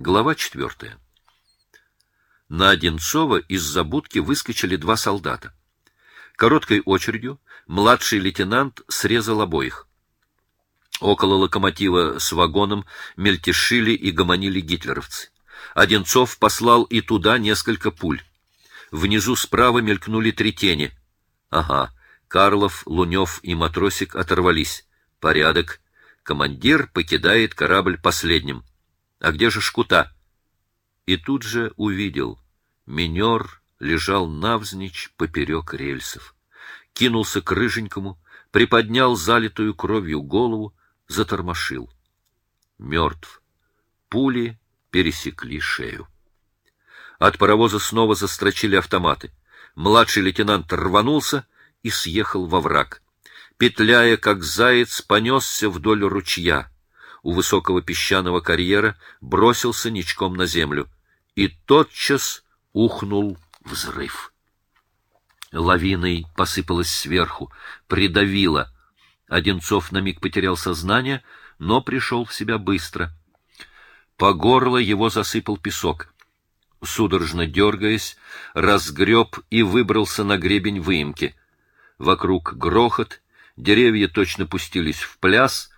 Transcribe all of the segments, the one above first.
Глава четвертая. На Одинцова из забудки выскочили два солдата. Короткой очередью младший лейтенант срезал обоих. Около локомотива с вагоном мельтешили и гомонили гитлеровцы. Одинцов послал и туда несколько пуль. Внизу справа мелькнули три тени. Ага, Карлов, Лунев и матросик оторвались. Порядок. Командир покидает корабль последним. А где же Шкута? И тут же увидел. Минер лежал навзничь поперек рельсов. Кинулся к рыженькому, приподнял залитую кровью голову, затормошил. Мертв. Пули пересекли шею. От паровоза снова застрочили автоматы. Младший лейтенант рванулся и съехал во враг. Петляя, как заяц, понесся вдоль ручья. У высокого песчаного карьера бросился ничком на землю. И тотчас ухнул взрыв. Лавиной посыпалась сверху, придавила. Одинцов на миг потерял сознание, но пришел в себя быстро. По горло его засыпал песок. Судорожно дергаясь, разгреб и выбрался на гребень выемки. Вокруг грохот, деревья точно пустились в пляс.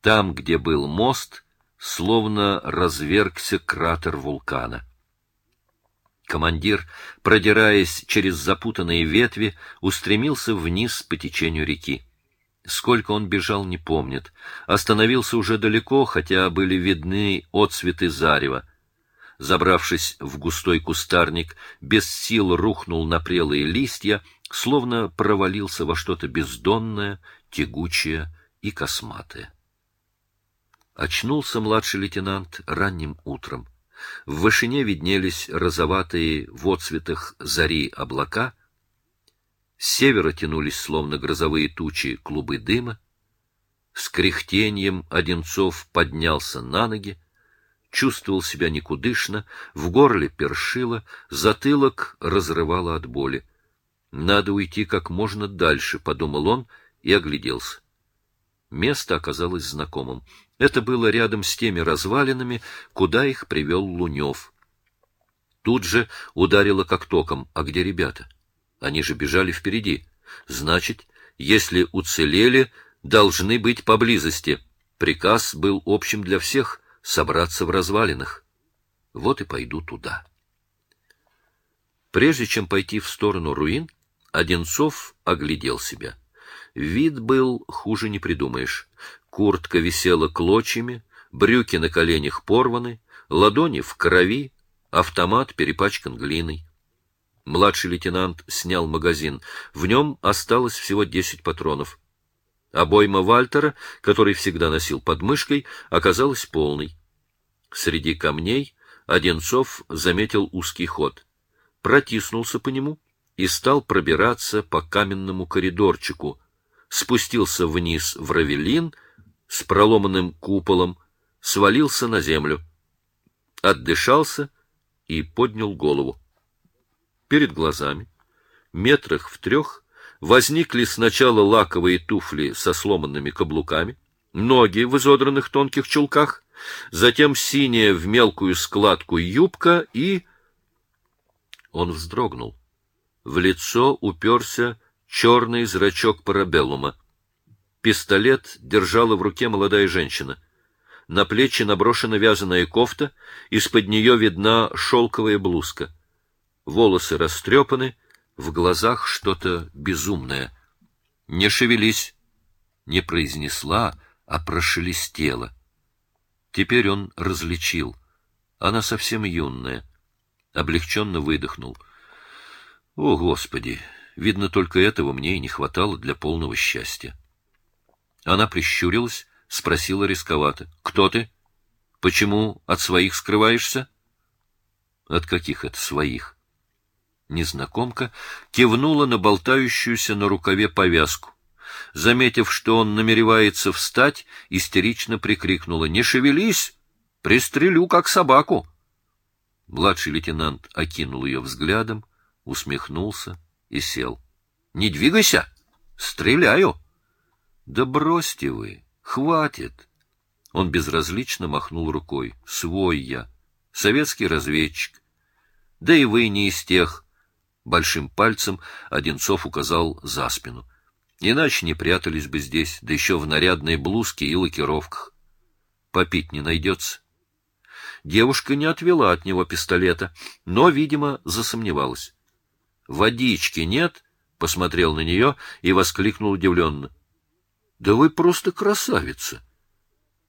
Там, где был мост, словно развергся кратер вулкана. Командир, продираясь через запутанные ветви, устремился вниз по течению реки. Сколько он бежал, не помнит. Остановился уже далеко, хотя были видны отсветы зарева. Забравшись в густой кустарник, без сил рухнул на прелые листья, словно провалился во что-то бездонное, тягучее и косматое. Очнулся младший лейтенант ранним утром. В вышине виднелись розоватые в отцветах зари облака, с севера тянулись словно грозовые тучи клубы дыма. С кряхтением Одинцов поднялся на ноги, чувствовал себя никудышно, в горле першило, затылок разрывало от боли. Надо уйти как можно дальше, подумал он и огляделся. Место оказалось знакомым. Это было рядом с теми развалинами, куда их привел Лунев. Тут же ударило как током. А где ребята? Они же бежали впереди. Значит, если уцелели, должны быть поблизости. Приказ был общим для всех — собраться в развалинах. Вот и пойду туда. Прежде чем пойти в сторону руин, Одинцов оглядел себя. Вид был хуже не придумаешь. Куртка висела клочьями, брюки на коленях порваны, ладони в крови, автомат перепачкан глиной. Младший лейтенант снял магазин. В нем осталось всего десять патронов. Обойма Вальтера, который всегда носил под мышкой, оказалась полной. Среди камней Одинцов заметил узкий ход. Протиснулся по нему и стал пробираться по каменному коридорчику. Спустился вниз в равелин с проломанным куполом, свалился на землю. Отдышался и поднял голову. Перед глазами, метрах в трех, возникли сначала лаковые туфли со сломанными каблуками, ноги в изодранных тонких чулках, затем синяя в мелкую складку юбка и... Он вздрогнул. В лицо уперся черный зрачок парабеллума. Пистолет держала в руке молодая женщина. На плечи наброшена вязаная кофта, из-под нее видна шелковая блузка. Волосы растрепаны, в глазах что-то безумное. «Не шевелись!» Не произнесла, а прошелестела. Теперь он различил. Она совсем юная. Облегченно выдохнул. О, Господи! Видно, только этого мне и не хватало для полного счастья. Она прищурилась, спросила рисковато. — Кто ты? Почему от своих скрываешься? — От каких это своих? Незнакомка кивнула на болтающуюся на рукаве повязку заметив, что он намеревается встать, истерично прикрикнула «Не шевелись! Пристрелю, как собаку!» Младший лейтенант окинул ее взглядом, усмехнулся и сел. «Не двигайся! Стреляю!» «Да бросьте вы! Хватит!» Он безразлично махнул рукой. Свой я. Советский разведчик. Да и вы не из тех. Большим пальцем Одинцов указал за спину. Иначе не прятались бы здесь, да еще в нарядной блузке и лакировках. Попить не найдется. Девушка не отвела от него пистолета, но, видимо, засомневалась. «Водички нет?» — посмотрел на нее и воскликнул удивленно. «Да вы просто красавица!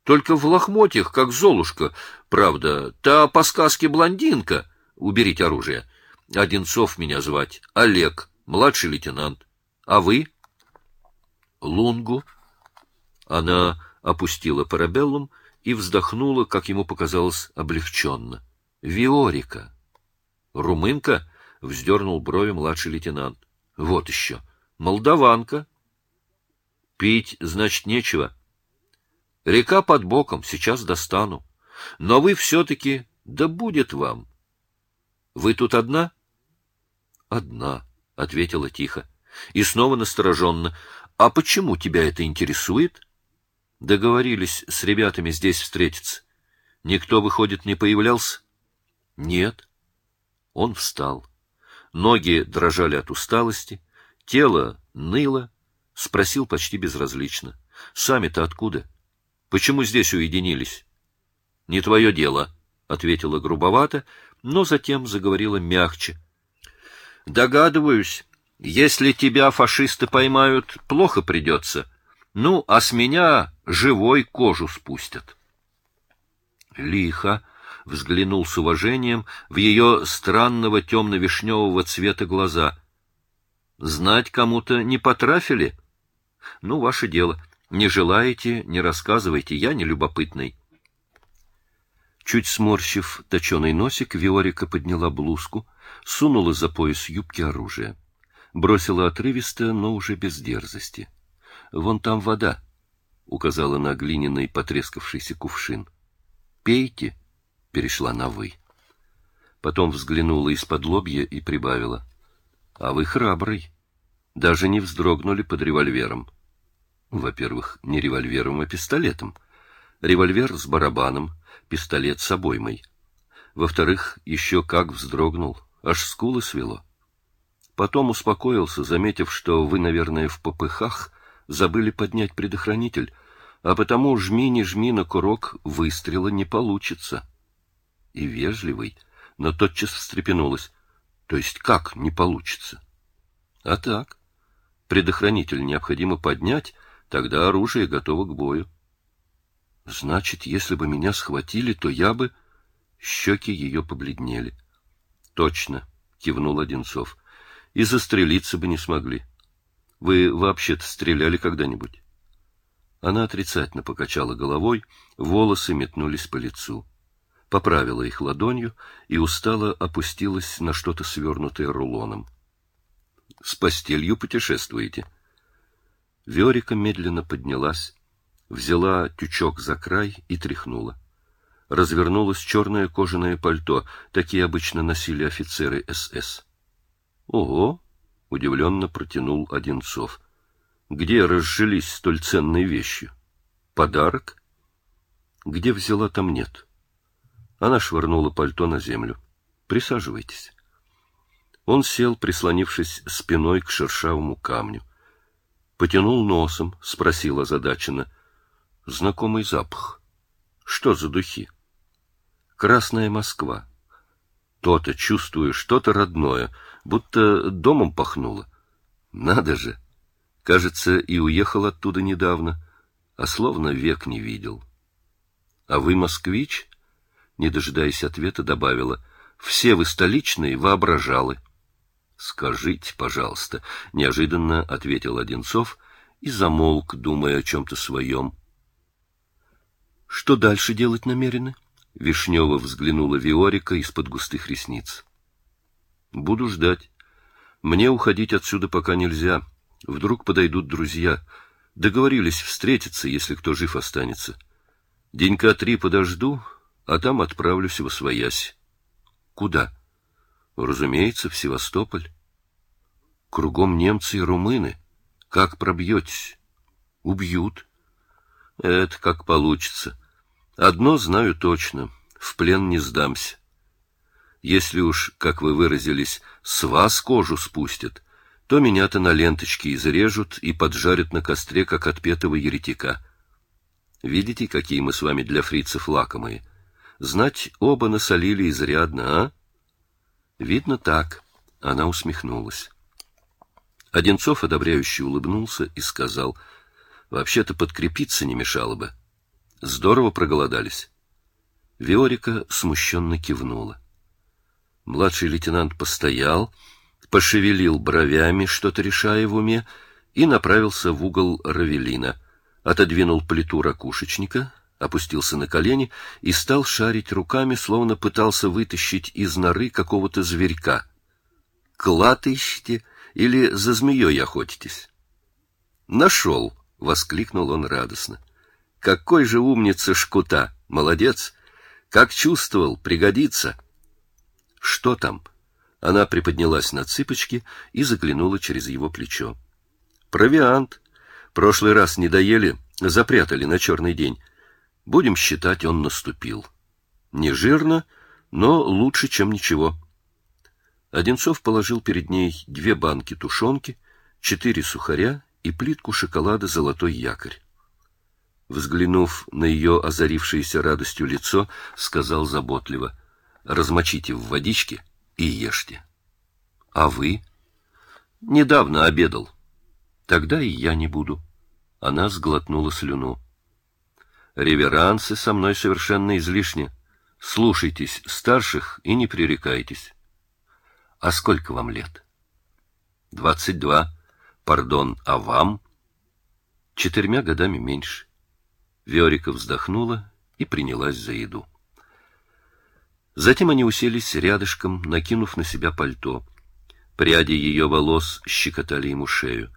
Только в лохмотьях, как Золушка, правда, та по сказке блондинка. Уберите оружие. Одинцов меня звать, Олег, младший лейтенант. А вы?» «Лунгу». Она опустила парабеллум и вздохнула, как ему показалось, облегченно. «Виорика». «Румынка?» — вздернул брови младший лейтенант. «Вот еще. Молдаванка». «Пить, значит, нечего. Река под боком, сейчас достану. Но вы все-таки, да будет вам. Вы тут одна?» «Одна», — ответила тихо. И снова настороженно. «А почему тебя это интересует?» Договорились с ребятами здесь встретиться. Никто, выходит, не появлялся? Нет. Он встал. Ноги дрожали от усталости, тело ныло, спросил почти безразлично. Сами-то откуда? Почему здесь уединились? Не твое дело, ответила грубовато, но затем заговорила мягче. Догадываюсь, если тебя фашисты поймают, плохо придется. Ну, а с меня живой кожу спустят. Лихо взглянул с уважением в ее странного темно-вишневого цвета глаза. Знать кому-то не потрафили? Ну, ваше дело. Не желаете, не рассказывайте, я не любопытный. Чуть сморщив точеный носик, Виорика подняла блузку, сунула за пояс юбки оружие. Бросила отрывисто, но уже без дерзости. — Вон там вода, — указала на глиняный потрескавшийся кувшин. — Пейте, — перешла на «вы». Потом взглянула из-под лобья и прибавила. — А вы храбрый. Даже не вздрогнули под револьвером. Во-первых, не револьвером, а пистолетом. Револьвер с барабаном, пистолет с обоймой. Во-вторых, еще как вздрогнул, аж скулы свело. Потом успокоился, заметив, что вы, наверное, в попыхах, забыли поднять предохранитель, а потому жми не жми на курок, выстрела не получится. И вежливый, но тотчас встрепенулась. То есть как не получится? А так. Предохранитель необходимо поднять, тогда оружие готово к бою. Значит, если бы меня схватили, то я бы... Щеки ее побледнели. Точно, кивнул Одинцов. И застрелиться бы не смогли. Вы вообще-то стреляли когда-нибудь? Она отрицательно покачала головой, волосы метнулись по лицу. Поправила их ладонью и устало опустилась на что-то свернутое рулоном. — С постелью путешествуете? Верика медленно поднялась, взяла тючок за край и тряхнула. Развернулось черное кожаное пальто, такие обычно носили офицеры СС. — Ого! — удивленно протянул Одинцов. — Где разжились столь ценные вещи? Подарок? Где взяла, там нет. Она швырнула пальто на землю. Присаживайтесь. Он сел, прислонившись спиной к шершавому камню. Потянул носом, спросил озадаченно. Знакомый запах. Что за духи? Красная Москва. То-то чувствую что-то родное, будто домом пахнуло. Надо же! Кажется, и уехал оттуда недавно, а словно век не видел. А вы москвич? Не дожидаясь ответа, добавила. Все вы столичные воображалы. Скажите, пожалуйста, неожиданно ответил Одинцов и замолк, думая о чем-то своем. Что дальше делать намерены? — Вишнева взглянула Виорика из-под густых ресниц. Буду ждать. Мне уходить отсюда пока нельзя. Вдруг подойдут друзья. Договорились встретиться, если кто жив останется. Денька три подожду, а там отправлюсь в Освоясь. Куда? Разумеется, в Севастополь. Кругом немцы и румыны. Как пробьетесь? Убьют. Это как получится. Одно знаю точно — в плен не сдамся. Если уж, как вы выразились, с вас кожу спустят, то меня-то на ленточки изрежут и поджарят на костре, как отпетого еретика. Видите, какие мы с вами для фрицев лакомые? Знать, оба насолили изрядно, а? Видно так. Она усмехнулась. Одинцов одобряюще улыбнулся и сказал, «Вообще-то подкрепиться не мешало бы. Здорово проголодались». Виорика смущенно кивнула. Младший лейтенант постоял, пошевелил бровями, что-то решая в уме, и направился в угол Равелина, отодвинул плиту ракушечника, опустился на колени и стал шарить руками, словно пытался вытащить из норы какого-то зверька. «Клад ищете или за змеей охотитесь?» «Нашел!» — воскликнул он радостно. «Какой же умница шкута! Молодец! Как чувствовал, пригодится!» «Что там?» Она приподнялась на цыпочки и заглянула через его плечо. «Провиант. Прошлый раз не доели, запрятали на черный день. Будем считать, он наступил. Не жирно, но лучше, чем ничего. Одинцов положил перед ней две банки тушенки, четыре сухаря и плитку шоколада «Золотой якорь». Взглянув на ее озарившееся радостью лицо, сказал заботливо, «Размочите в водичке и ешьте». «А вы?» «Недавно обедал». «Тогда и я не буду». Она сглотнула слюну. Реверансы со мной совершенно излишни. Слушайтесь старших и не пререкайтесь. А сколько вам лет? Двадцать два. Пардон, а вам? Четырьмя годами меньше. Виорика вздохнула и принялась за еду. Затем они уселись рядышком, накинув на себя пальто. Пряди ее волос щекотали ему шею.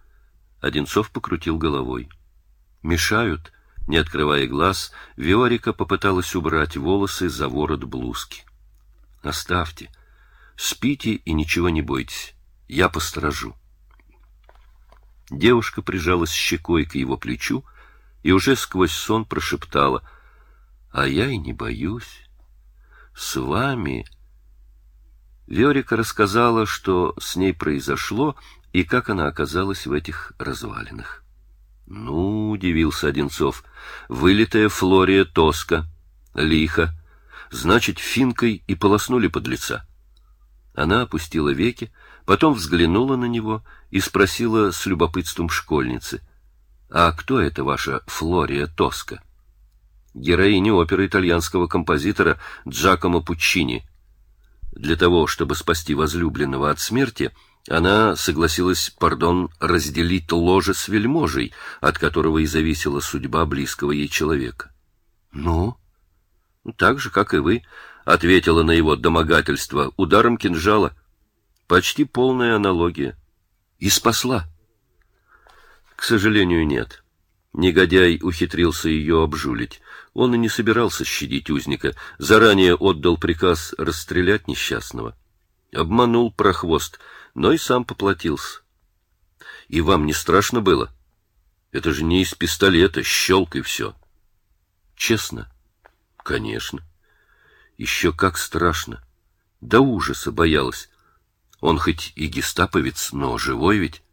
Одинцов покрутил головой. Мешают, не открывая глаз, Виорика попыталась убрать волосы за ворот блузки. «Оставьте. Спите и ничего не бойтесь. Я посторожу». Девушка прижалась щекой к его плечу и уже сквозь сон прошептала, «А я и не боюсь. С вами...» Виорика рассказала, что с ней произошло и как она оказалась в этих развалинах. Ну, удивился Одинцов, вылитая Флория Тоска. Лихо. Значит, финкой и полоснули под лица. Она опустила веки, потом взглянула на него и спросила с любопытством школьницы. «А кто это ваша Флория Тоска?» «Героиня оперы итальянского композитора Джакомо Пуччини. Для того, чтобы спасти возлюбленного от смерти, — она согласилась, пардон, разделить ложе с вельможей, от которого и зависела судьба близкого ей человека. «Ну?» «Так же, как и вы», — ответила на его домогательство ударом кинжала. Почти полная аналогия. И спасла. К сожалению, нет. Негодяй ухитрился ее обжулить. Он и не собирался щадить узника, заранее отдал приказ расстрелять несчастного. Обманул прохвост — но и сам поплатился. И вам не страшно было? Это же не из пистолета, щелк и все. Честно? Конечно. Еще как страшно. До ужаса боялась. Он хоть и гестаповец, но живой ведь.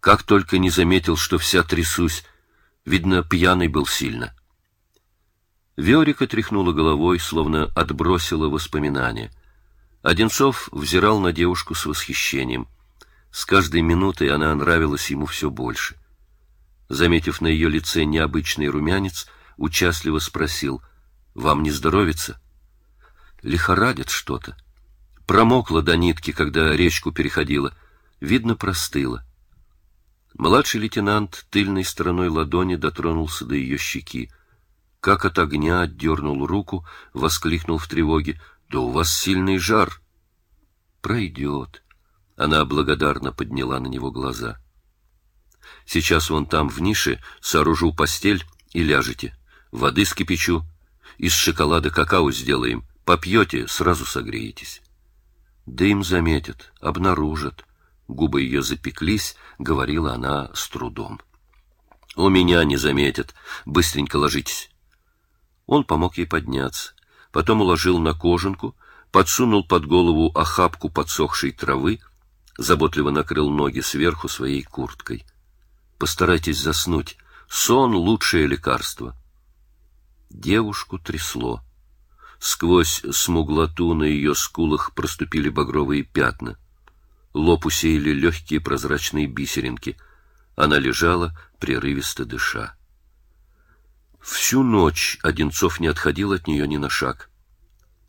Как только не заметил, что вся трясусь. Видно, пьяный был сильно. Виорика тряхнула головой, словно отбросила воспоминания — Одинцов взирал на девушку с восхищением. С каждой минутой она нравилась ему все больше. Заметив на ее лице необычный румянец, участливо спросил, «Вам не здоровится?» «Лихорадит что-то. Промокла до нитки, когда речку переходила. Видно, простыла». Младший лейтенант тыльной стороной ладони дотронулся до ее щеки. Как от огня отдернул руку, воскликнул в тревоге — да у вас сильный жар. Пройдет. Она благодарно подняла на него глаза. Сейчас вон там в нише сооружу постель и ляжете. Воды скипячу. Из шоколада какао сделаем. Попьете, сразу согреетесь. Дым заметят, обнаружат. Губы ее запеклись, говорила она с трудом. У меня не заметят. Быстренько ложитесь. Он помог ей подняться, потом уложил на кожанку, подсунул под голову охапку подсохшей травы, заботливо накрыл ноги сверху своей курткой. Постарайтесь заснуть. Сон — лучшее лекарство. Девушку трясло. Сквозь смуглоту на ее скулах проступили багровые пятна. Лоб усеяли легкие прозрачные бисеринки. Она лежала, прерывисто дыша. Всю ночь Одинцов не отходил от нее ни на шаг.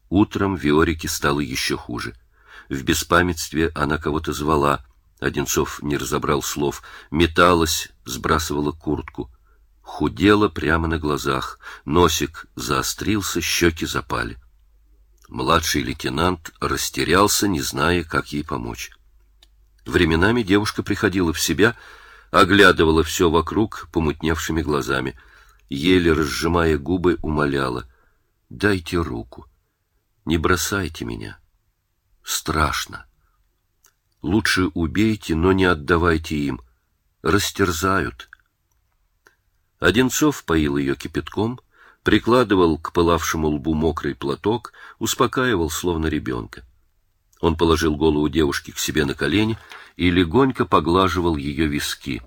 Утром Виорике стало еще хуже. В беспамятстве она кого-то звала. Одинцов не разобрал слов. Металась, сбрасывала куртку. Худела прямо на глазах. Носик заострился, щеки запали. Младший лейтенант растерялся, не зная, как ей помочь. Временами девушка приходила в себя, оглядывала все вокруг помутневшими глазами, еле разжимая губы, умоляла: "Дайте руку. Не бросайте меня. Страшно. Лучше убейте, но не отдавайте им. Растерзают. Одинцов поил ее кипятком, прикладывал к пылавшему лбу мокрый платок, успокаивал, словно ребенка. Он положил голову девушки к себе на колени и легонько поглаживал ее виски.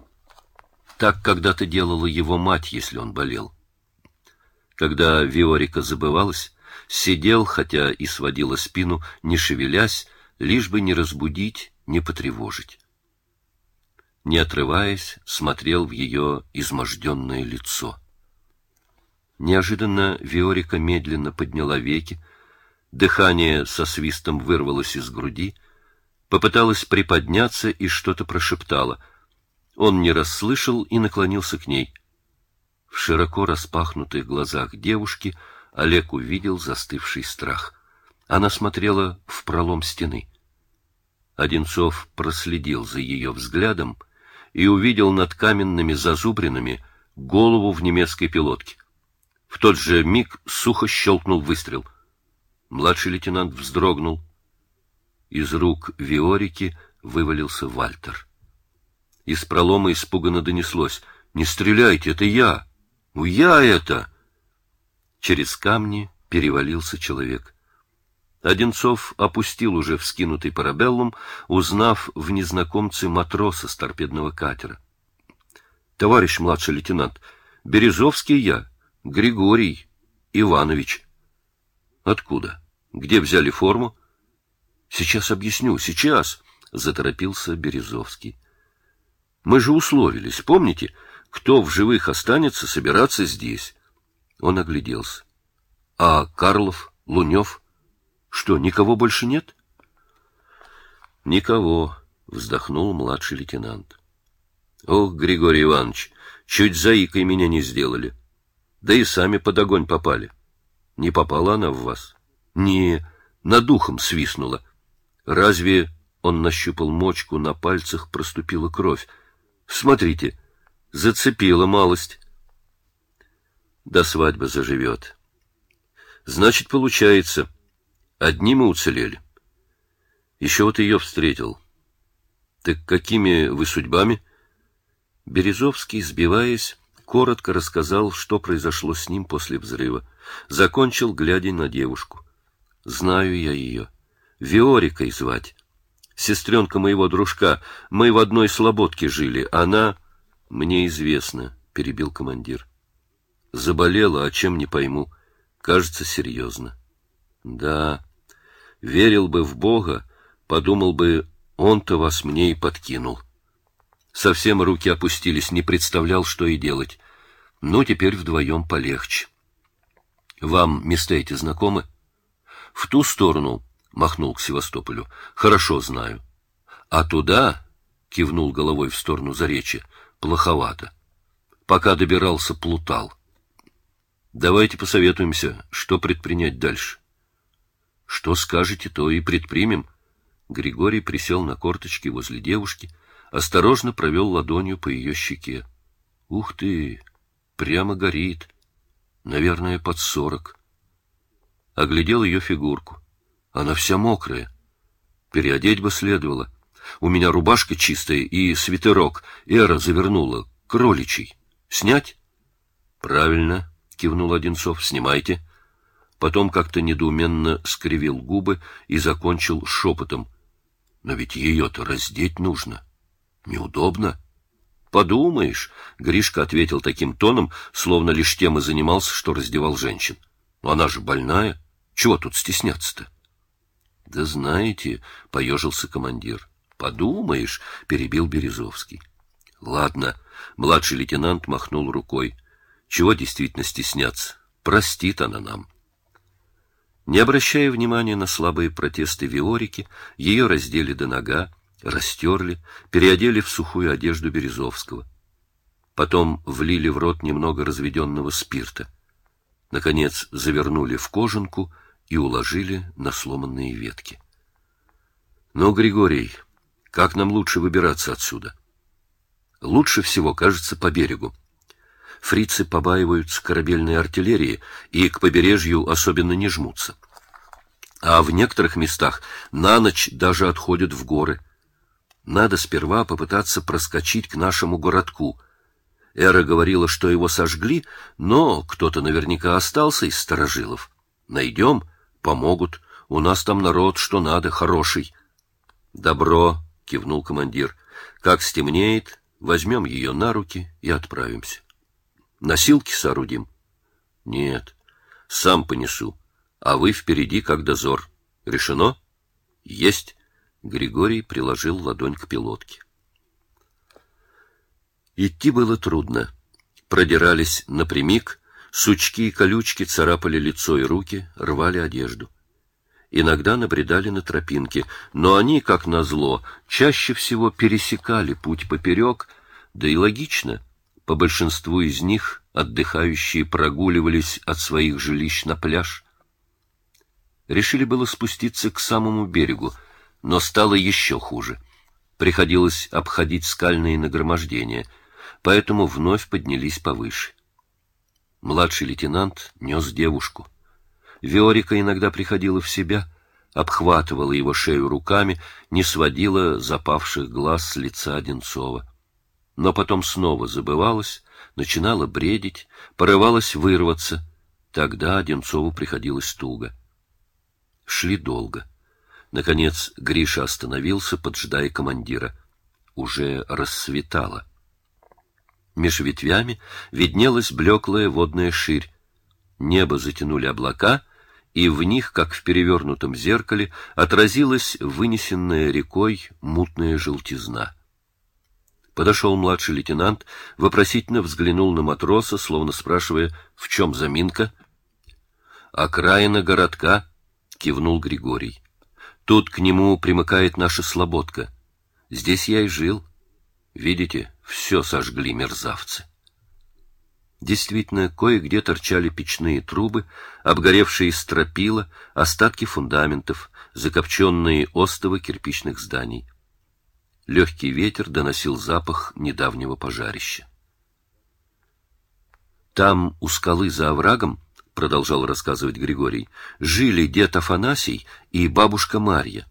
Так когда-то делала его мать, если он болел. Когда Виорика забывалась, сидел, хотя и сводила спину, не шевелясь, лишь бы не разбудить, не потревожить. Не отрываясь, смотрел в ее изможденное лицо. Неожиданно Виорика медленно подняла веки, дыхание со свистом вырвалось из груди, попыталась приподняться и что-то прошептала. Он не расслышал и наклонился к ней. В широко распахнутых глазах девушки — Олег увидел застывший страх. Она смотрела в пролом стены. Одинцов проследил за ее взглядом и увидел над каменными зазубринами голову в немецкой пилотке. В тот же миг сухо щелкнул выстрел. Младший лейтенант вздрогнул. Из рук Виорики вывалился Вальтер. Из пролома испуганно донеслось: "Не стреляйте, это я. Я это!" Через камни перевалился человек. Одинцов опустил уже вскинутый парабеллум, узнав в незнакомце матроса с торпедного катера. — Товарищ младший лейтенант, Березовский я, Григорий Иванович. — Откуда? Где взяли форму? — Сейчас объясню, сейчас, — заторопился Березовский. — Мы же условились, помните, кто в живых останется собираться здесь. Он огляделся. — А Карлов, Лунев? Что, никого больше нет? — Никого, — вздохнул младший лейтенант. — Ох, Григорий Иванович, чуть заикой меня не сделали. Да и сами под огонь попали. Не попала она в вас? Не, над духом свистнула. Разве он нащупал мочку, на пальцах проступила кровь? Смотрите, зацепила малость. До свадьбы заживет. Значит, получается, одни мы уцелели. Еще вот ее встретил. Так какими вы судьбами? Березовский, сбиваясь, коротко рассказал, что произошло с ним после взрыва. Закончил, глядя на девушку. Знаю я ее. Виорикой звать. Сестренка моего дружка. Мы в одной слободке жили. Она... Мне известно, — перебил командир. Заболела, а чем не пойму. Кажется, серьезно. Да, верил бы в Бога, подумал бы, он-то вас мне и подкинул. Совсем руки опустились, не представлял, что и делать. Ну, теперь вдвоем полегче. Вам места эти знакомы? В ту сторону, махнул к Севастополю, хорошо знаю. А туда, кивнул головой в сторону Заречья, плоховато. Пока добирался, плутал. Давайте посоветуемся, что предпринять дальше. Что скажете, то и предпримем. Григорий присел на корточки возле девушки, осторожно провел ладонью по ее щеке. Ух ты, прямо горит. Наверное, под сорок. Оглядел ее фигурку. Она вся мокрая. Переодеть бы следовало. У меня рубашка чистая и свитерок. Эра завернула. Кроличий. Снять? Правильно — кивнул Одинцов. — Снимайте. Потом как-то недоуменно скривил губы и закончил шепотом. — Но ведь ее-то раздеть нужно. Неудобно. — Подумаешь, — Гришка ответил таким тоном, словно лишь тем и занимался, что раздевал женщин. — Она же больная. Чего тут стесняться-то? — Да знаете, — поежился командир. — Подумаешь, — перебил Березовский. — Ладно, — младший лейтенант махнул рукой. — Чего действительно стесняться? Простит она нам. Не обращая внимания на слабые протесты Виорики, ее раздели до нога, растерли, переодели в сухую одежду Березовского. Потом влили в рот немного разведенного спирта. Наконец завернули в кожанку и уложили на сломанные ветки. — Ну, Григорий, как нам лучше выбираться отсюда? — Лучше всего, кажется, по берегу. Фрицы побаиваются корабельной артиллерии и к побережью особенно не жмутся. А в некоторых местах на ночь даже отходят в горы. Надо сперва попытаться проскочить к нашему городку. Эра говорила, что его сожгли, но кто-то наверняка остался из сторожилов. Найдем, помогут. У нас там народ, что надо, хороший. Добро, кивнул командир. Как стемнеет, возьмем ее на руки и отправимся. Носилки соорудим? Нет, сам понесу. А вы впереди, как дозор. Решено? Есть. Григорий приложил ладонь к пилотке. Идти было трудно. Продирались напрямик, сучки и колючки царапали лицо и руки, рвали одежду. Иногда набредали на тропинки, но они, как назло, чаще всего пересекали путь поперек, да и логично, по большинству из них отдыхающие прогуливались от своих жилищ на пляж. Решили было спуститься к самому берегу, но стало еще хуже. Приходилось обходить скальные нагромождения, поэтому вновь поднялись повыше. Младший лейтенант нес девушку. Виорика иногда приходила в себя, обхватывала его шею руками, не сводила запавших глаз с лица Одинцова. Но потом снова забывалась, начинала бредить, порывалась вырваться. Тогда Одинцову приходилось туго. Шли долго. Наконец Гриша остановился, поджидая командира. Уже рассветало. Меж ветвями виднелась блеклая водная ширь. Небо затянули облака, и в них, как в перевернутом зеркале, отразилась вынесенная рекой мутная желтизна. Подошел младший лейтенант, вопросительно взглянул на матроса, словно спрашивая, в чем заминка. «Окраина городка», — кивнул Григорий. Тут к нему примыкает наша слободка. Здесь я и жил. Видите, все сожгли мерзавцы. Действительно, кое-где торчали печные трубы, обгоревшие стропила, остатки фундаментов, закопченные остовы кирпичных зданий. Легкий ветер доносил запах недавнего пожарища. Там, у скалы за оврагом, продолжал рассказывать Григорий, жили дед Афанасий и бабушка Марья.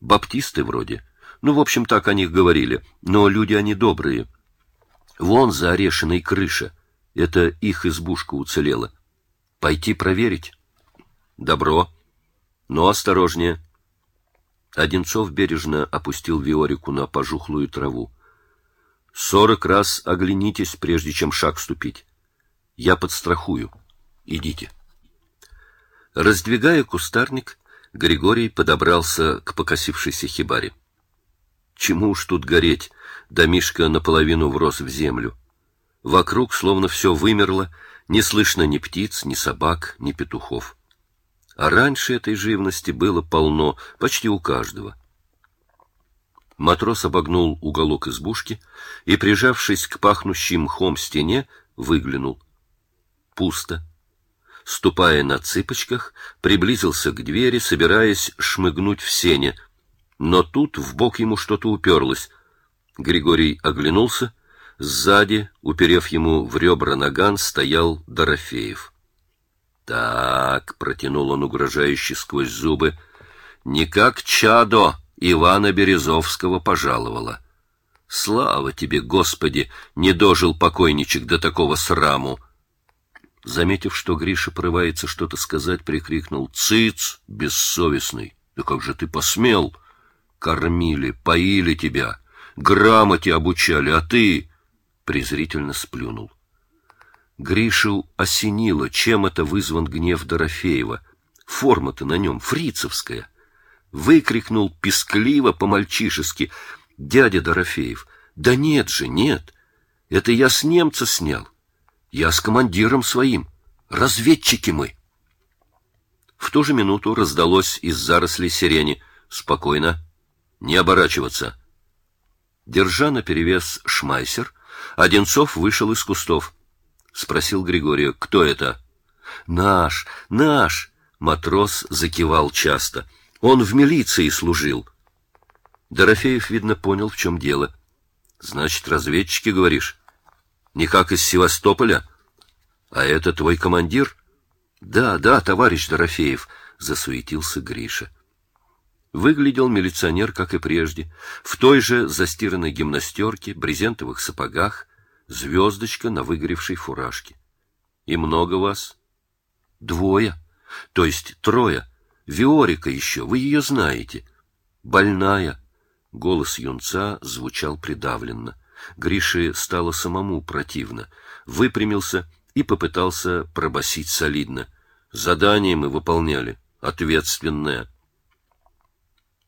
Баптисты вроде. Ну, в общем, так о них говорили, но люди они добрые. Вон за орешиной крыша. Это их избушка уцелела. Пойти проверить? Добро. Но осторожнее. Одинцов бережно опустил Виорику на пожухлую траву. Сорок раз оглянитесь, прежде чем шаг ступить. Я подстрахую. Идите. Раздвигая кустарник, Григорий подобрался к покосившейся хибаре. Чему уж тут гореть, домишка наполовину врос в землю. Вокруг словно все вымерло, не слышно ни птиц, ни собак, ни петухов. А раньше этой живности было полно, почти у каждого. Матрос обогнул уголок избушки и, прижавшись к пахнущей мхом стене, выглянул. Пусто ступая на цыпочках, приблизился к двери, собираясь шмыгнуть в сене. Но тут в бок ему что-то уперлось. Григорий оглянулся. Сзади, уперев ему в ребра наган, стоял Дорофеев. «Так», — протянул он угрожающе сквозь зубы, — «не как чадо Ивана Березовского пожаловала. Слава тебе, Господи, не дожил покойничек до такого сраму!» Заметив, что Гриша порывается что-то сказать, прикрикнул «Цыц, бессовестный! Да как же ты посмел? Кормили, поили тебя, грамоте обучали, а ты...» Презрительно сплюнул. Гришу осенило, чем это вызван гнев Дорофеева. Форма-то на нем фрицевская. Выкрикнул пескливо по-мальчишески. «Дядя Дорофеев, да нет же, нет! Это я с немца снял. Я с командиром своим. Разведчики мы!» В ту же минуту раздалось из зарослей сирени. «Спокойно. Не оборачиваться». Держа наперевес шмайсер, Одинцов вышел из кустов. — спросил Григория. — Кто это? — Наш, наш! — матрос закивал часто. — Он в милиции служил. Дорофеев, видно, понял, в чем дело. — Значит, разведчики, говоришь? — Не как из Севастополя? — А это твой командир? — Да, да, товарищ Дорофеев, — засуетился Гриша. Выглядел милиционер, как и прежде, в той же застиранной гимнастерке, брезентовых сапогах, звездочка на выгоревшей фуражке. — И много вас? — Двое. То есть трое. Виорика еще, вы ее знаете. — Больная. Голос юнца звучал придавленно. Грише стало самому противно. Выпрямился и попытался пробасить солидно. Задание мы выполняли. Ответственное.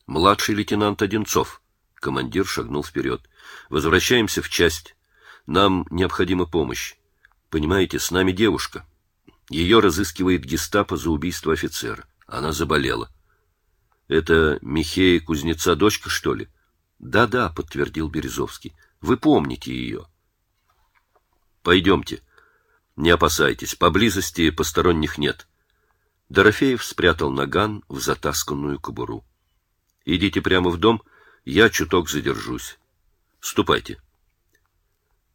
Младший лейтенант Одинцов. Командир шагнул вперед. Возвращаемся в часть. Нам необходима помощь. Понимаете, с нами девушка. Ее разыскивает гестапо за убийство офицера. Она заболела. Это Михея Кузнеца дочка, что ли? Да-да, подтвердил Березовский. Вы помните ее. Пойдемте. Не опасайтесь, поблизости посторонних нет. Дорофеев спрятал наган в затасканную кобуру. Идите прямо в дом, я чуток задержусь. Ступайте.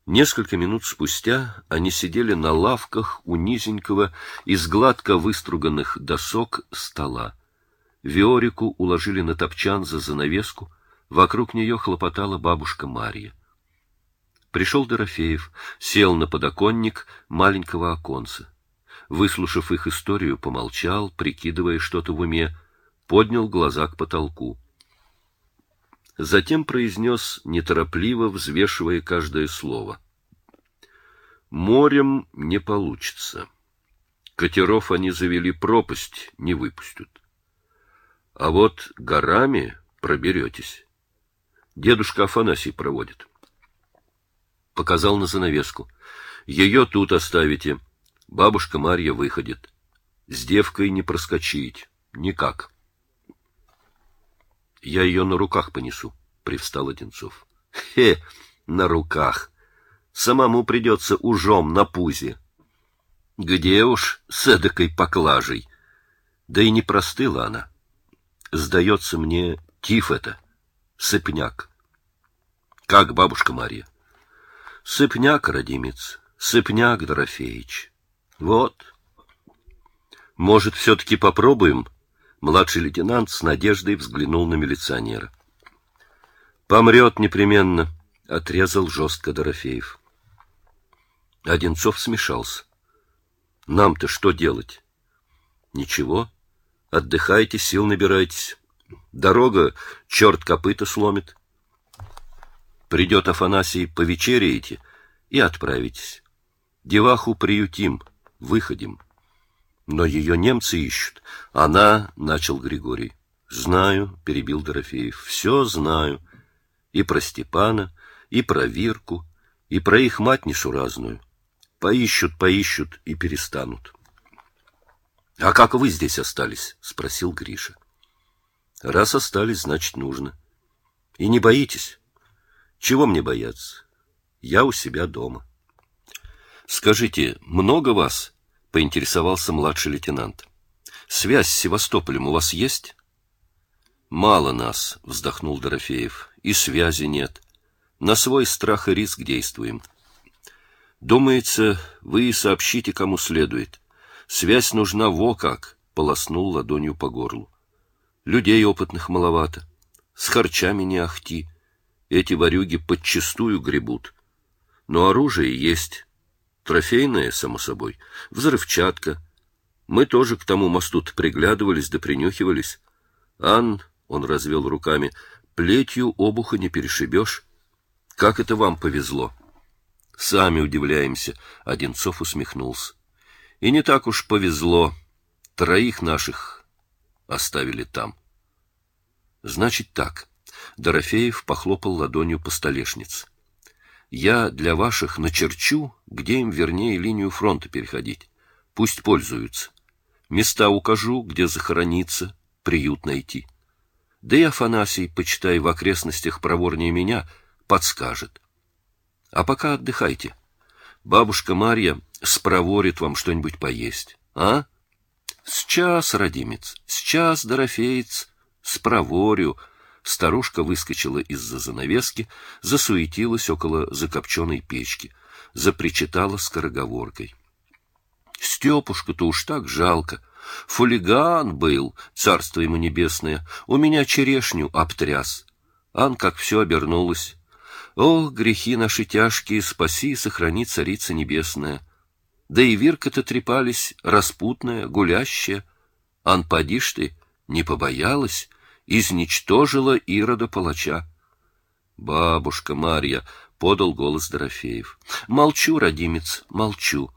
Несколько минут спустя они сидели на лавках у низенького, из гладко выструганных досок стола. Виорику уложили на топчан за занавеску, вокруг нее хлопотала бабушка Марья. Пришел Дорофеев, сел на подоконник маленького оконца. Выслушав их историю, помолчал, прикидывая что-то в уме, поднял глаза к потолку. Затем произнес, неторопливо взвешивая каждое слово. «Морем не получится. Катеров они завели пропасть, не выпустят. А вот горами проберетесь. Дедушка Афанасий проводит». Показал на занавеску. «Ее тут оставите. Бабушка Марья выходит. С девкой не проскочить. Никак». Я ее на руках понесу, — привстал Одинцов. — Хе, на руках. Самому придется ужом на пузе. Где уж с эдакой поклажей? Да и не простыла она. Сдается мне, тиф это, сыпняк. Как бабушка Марья? Сыпняк, родимец, сыпняк, Дорофеич. Вот. Может, все-таки попробуем? — Младший лейтенант с надеждой взглянул на милиционера. «Помрет непременно», — отрезал жестко Дорофеев. Одинцов смешался. «Нам-то что делать?» «Ничего. Отдыхайте, сил набирайтесь. Дорога черт копыта сломит. Придет Афанасий, повечеряете и отправитесь. Деваху приютим, выходим». Но ее немцы ищут. Она, — начал Григорий. — Знаю, — перебил Дорофеев, — все знаю. И про Степана, и про Вирку, и про их мать несуразную. Поищут, поищут и перестанут. — А как вы здесь остались? — спросил Гриша. — Раз остались, значит, нужно. И не боитесь? Чего мне бояться? Я у себя дома. — Скажите, много вас? —— поинтересовался младший лейтенант. — Связь с Севастополем у вас есть? — Мало нас, — вздохнул Дорофеев, — и связи нет. На свой страх и риск действуем. Думается, вы и сообщите, кому следует. Связь нужна во как, — полоснул ладонью по горлу. Людей опытных маловато. С харчами не ахти. Эти ворюги подчистую гребут. Но оружие есть. Трофейная, само собой. Взрывчатка. Мы тоже к тому мосту приглядывались да принюхивались. Ан, он развел руками, плетью обуха не перешибешь. Как это вам повезло? Сами удивляемся, Одинцов усмехнулся. И не так уж повезло. Троих наших оставили там. Значит так. Дорофеев похлопал ладонью по столешнице. Я для ваших начерчу, где им вернее линию фронта переходить. Пусть пользуются. Места укажу, где захорониться, приют найти. Да и Афанасий, почитай, в окрестностях проворнее меня, подскажет. А пока отдыхайте. Бабушка Марья спроворит вам что-нибудь поесть. А? Сейчас, родимец, сейчас, Дорофеец, спроворю, — Старушка выскочила из-за занавески, засуетилась около закопченной печки, запричитала скороговоркой. Степушка-то уж так жалко. Фулиган был, царство ему небесное, у меня черешню обтряс. Ан как все обернулось. О, грехи наши тяжкие, спаси и сохрани царица небесная. Да и вирка-то трепались, распутная, гулящая. Ан, поди ж ты, не побоялась, изничтожила Ирода палача. Бабушка Марья подал голос Дорофеев. Молчу, родимец, молчу.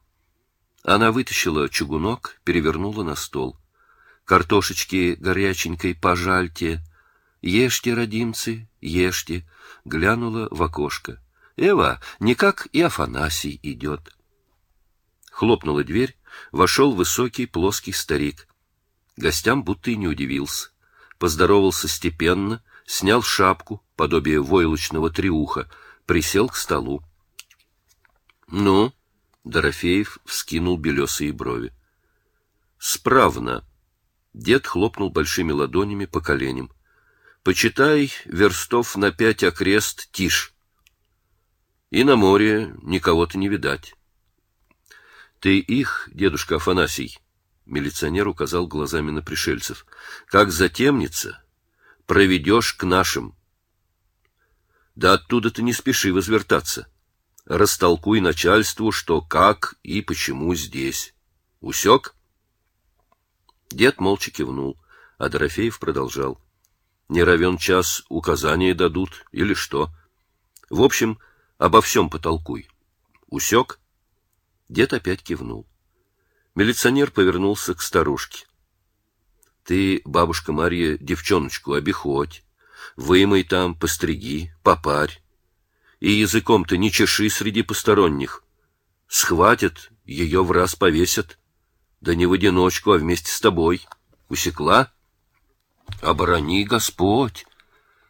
Она вытащила чугунок, перевернула на стол. Картошечки горяченькой пожальте. Ешьте, родимцы, ешьте. Глянула в окошко. Эва, никак и Афанасий идет. Хлопнула дверь, вошел высокий плоский старик. Гостям будто и не удивился поздоровался степенно, снял шапку, подобие войлочного триуха, присел к столу. — Ну? — Дорофеев вскинул белесые брови. — Справно. Дед хлопнул большими ладонями по коленям. — Почитай, верстов на пять окрест тишь. И на море никого-то не видать. — Ты их, дедушка Афанасий, Милиционер указал глазами на пришельцев. Как затемнится, проведешь к нашим. Да оттуда ты не спеши возвертаться. Растолкуй начальству, что как и почему здесь. Усек? Дед молча кивнул, а Дорофеев продолжал. Не равен час указания дадут или что. В общем, обо всем потолкуй. Усек? Дед опять кивнул. Милиционер повернулся к старушке. — Ты, бабушка Марья, девчоночку обиходь, вымой там, постриги, попарь. И языком-то не чеши среди посторонних. Схватят, ее в раз повесят. Да не в одиночку, а вместе с тобой. Усекла? Оборони, Господь!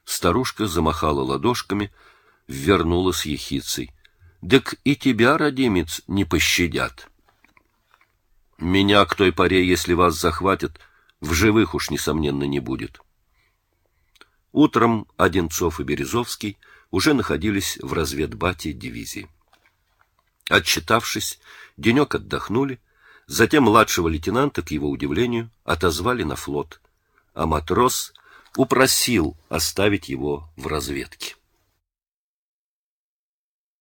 Старушка замахала ладошками, вернула с ехицей. — Так и тебя, родимец, не пощадят. — меня к той поре, если вас захватят, в живых уж, несомненно, не будет. Утром Одинцов и Березовский уже находились в разведбате дивизии. Отчитавшись, денек отдохнули, затем младшего лейтенанта, к его удивлению, отозвали на флот, а матрос упросил оставить его в разведке.